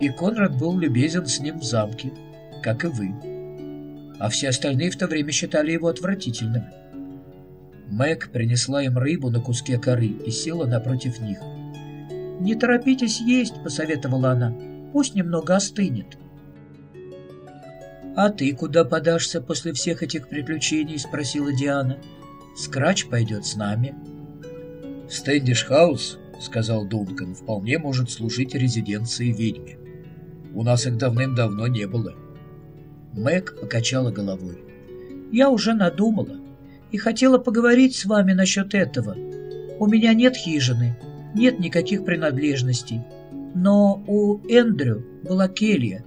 И Конрад был любезен с ним в замке, как и вы. А все остальные в то время считали его отвратительным. Мэг принесла им рыбу на куске коры и села напротив них. «Не торопитесь есть», — посоветовала она. «Пусть немного остынет». «А ты куда подашься после всех этих приключений?» — спросила Диана. «Скрач пойдет с нами». «Стэндиш-хаус», — сказал Дункан, — «вполне может служить резиденцией ведьме. У нас их давным-давно не было». Мэг покачала головой. «Я уже надумала и хотела поговорить с вами насчет этого. У меня нет хижины, нет никаких принадлежностей, но у Эндрю была келья.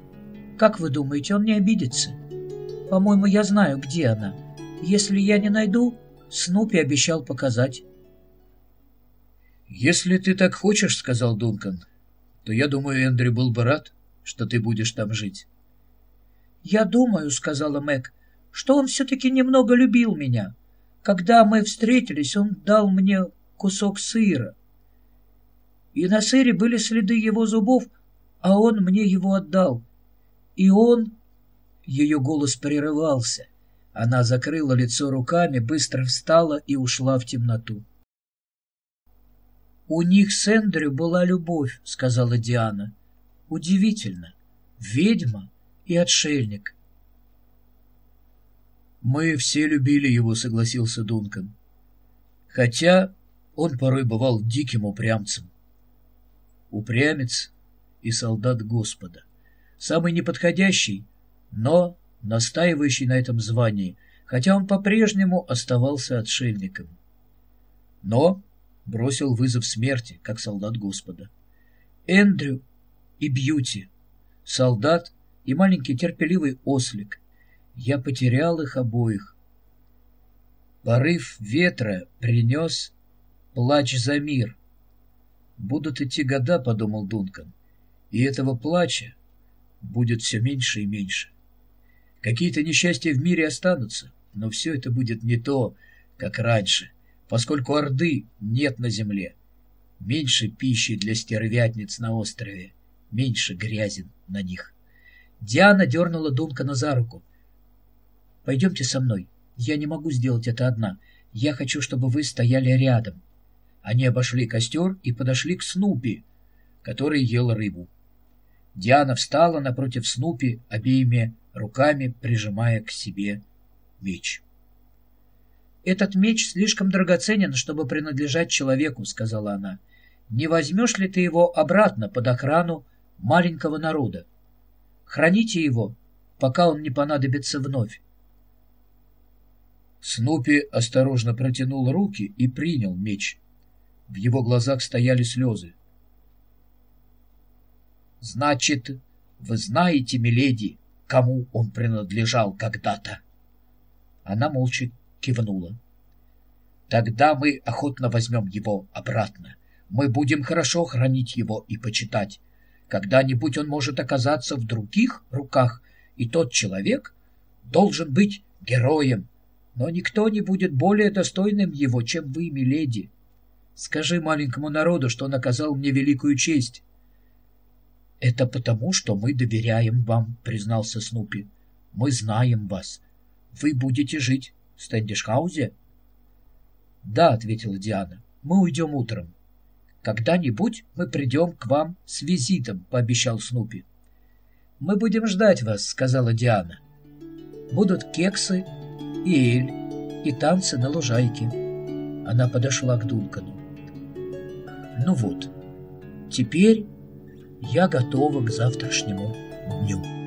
Как вы думаете, он не обидится? По-моему, я знаю, где она. Если я не найду, Снупи обещал показать». «Если ты так хочешь, — сказал Дункан, — то я думаю, Эндрю был бы рад, что ты будешь там жить». «Я думаю, — сказала Мэг, — что он все-таки немного любил меня. Когда мы встретились, он дал мне кусок сыра. И на сыре были следы его зубов, а он мне его отдал. И он...» Ее голос прерывался. Она закрыла лицо руками, быстро встала и ушла в темноту. «У них с Эндрю была любовь», — сказала Диана. «Удивительно. Ведьма и отшельник». «Мы все любили его», — согласился Дункан. «Хотя он порой бывал диким упрямцем. Упрямец и солдат Господа. Самый неподходящий, но настаивающий на этом звании, хотя он по-прежнему оставался отшельником. Но бросил вызов смерти, как солдат Господа. Эндрю и Бьюти, солдат и маленький терпеливый ослик. Я потерял их обоих. Порыв ветра принес плач за мир. Будут идти года, подумал Дункан, и этого плача будет все меньше и меньше. Какие-то несчастья в мире останутся, но все это будет не то, как раньше — поскольку Орды нет на земле. Меньше пищи для стервятниц на острове, меньше грязи на них. Диана дернула Дункана за руку. «Пойдемте со мной. Я не могу сделать это одна. Я хочу, чтобы вы стояли рядом». Они обошли костер и подошли к Снупи, который ел рыбу. Диана встала напротив Снупи, обеими руками прижимая к себе меч. «Этот меч слишком драгоценен, чтобы принадлежать человеку», — сказала она. «Не возьмешь ли ты его обратно под охрану маленького народа? Храните его, пока он не понадобится вновь». Снупи осторожно протянул руки и принял меч. В его глазах стояли слезы. «Значит, вы знаете, миледи, кому он принадлежал когда-то?» Она молча кивнула. Тогда мы охотно возьмем его обратно. Мы будем хорошо хранить его и почитать. Когда-нибудь он может оказаться в других руках, и тот человек должен быть героем. Но никто не будет более достойным его, чем вы, миледи. Скажи маленькому народу, что он оказал мне великую честь. — Это потому, что мы доверяем вам, — признался Снупи. — Мы знаем вас. Вы будете жить Стэндишхаузе? — Да, — ответила Диана, — мы уйдем утром. — Когда-нибудь мы придем к вам с визитом, — пообещал Снупи. — Мы будем ждать вас, — сказала Диана. Будут кексы и эль, и танцы на лужайке. Она подошла к Дункану. Ну вот, теперь я готова к завтрашнему дню.